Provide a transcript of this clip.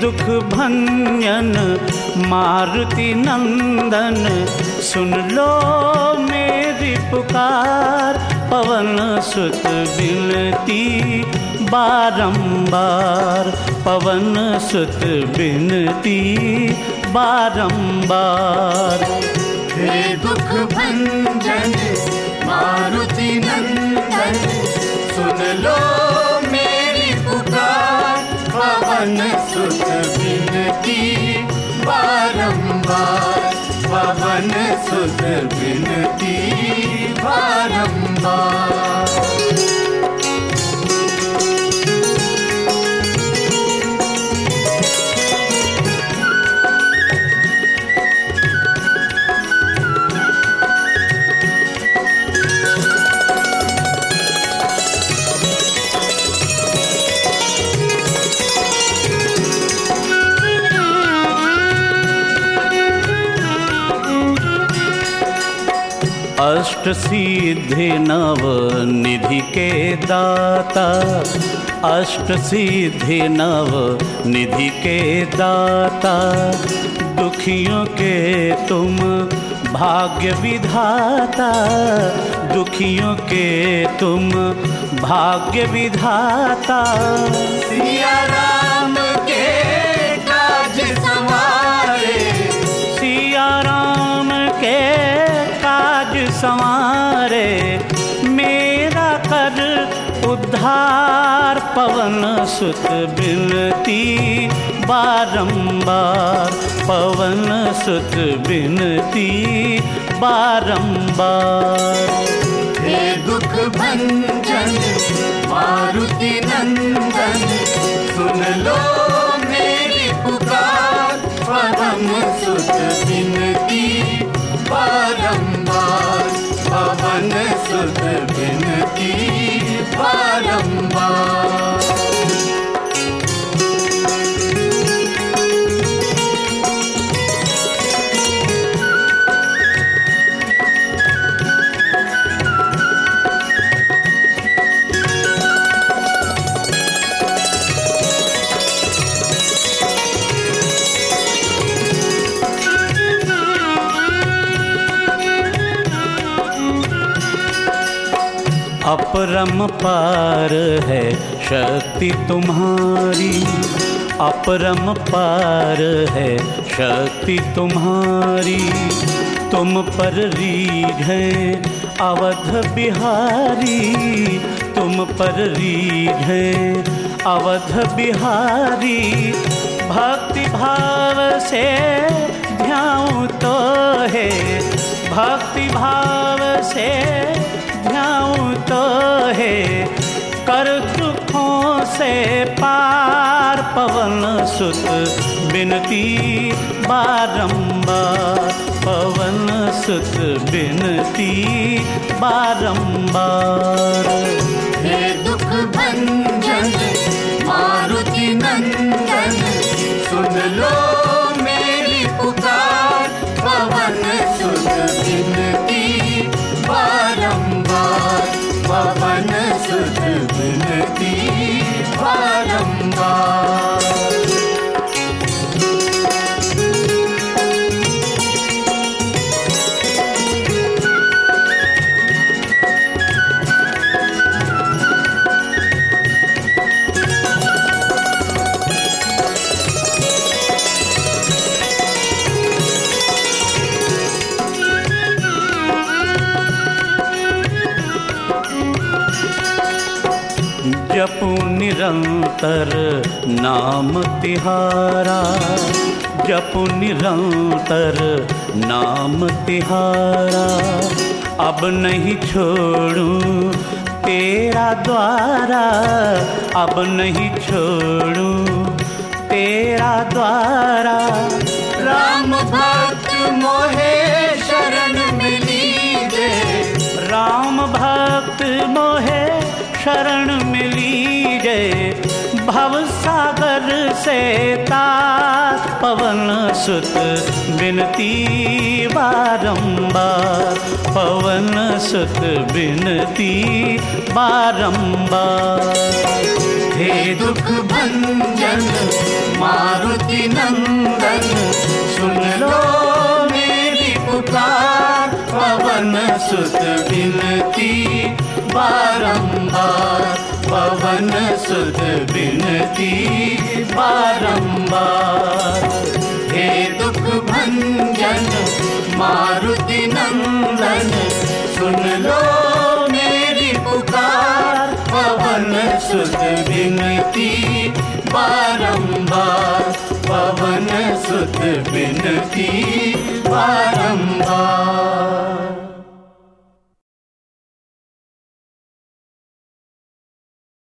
दुख भंजन, मारुति नंदन। सुन लो मेरी पुकार, पवन सुत बिनती बारंबार। पवन सुत बिनती बारंबार। हे दुख भंजन सुब विनती पवन सुत विनती बारम्बार अष्ट सिद्धि नव निधि के दाता। अष्ट सिद्धि नव निधि के दाता। दुखियों के तुम भाग्य विधाता। दुखियों के तुम भाग्य विधाता। सिया राम के काज संवारे। सिया राम के संवारे, मेरा कर उद्धार पवन सुत बिनती, बारंबार पवन सुत बिनती, बारंबार। हे दुख भंजन, मारुति नंदन, सुन लो मेरी पुकार पवन सुत बिनती बारंबार बारंबार अपरम पार है, शक्ति तुम्हारी। अपरम पार है, शक्ति तुम्हारी। तुम पर रीढ़ है, अवध बिहारी। तुम पर रीढ़ है, अवध बिहारी। भक्ति भाव से ध्याऊं तो है, भक्ति भाव से तो कर दुखों से पार पवन सुत बिनती बारंबार। पवन सुत बिनती बारंबार। निरंतर नाम तिहारा जपू निरंतर नाम तिहारा। अब नहीं छोड़ूं तेरा द्वारा अब नहीं छोड़ूं तेरा द्वारा। राम भक्त मोहे शरण मिली दे राम भक्त मोहे शरण भव सागर से तात, पवन सुत, बिनती बारंबार। पवन सुत, बिनती बारंबार। हे दुख भंजन, मारुति नंदन, सुन लो मेरी पुकार। पवन सुत, बिनती सुत बिनती बारंबार। हे दुख भंजन, मारुति नंदन, सुन लो मेरी पुकार। पवन सुत बिनती बारंबार। पवन सुत बिनती बारंबार।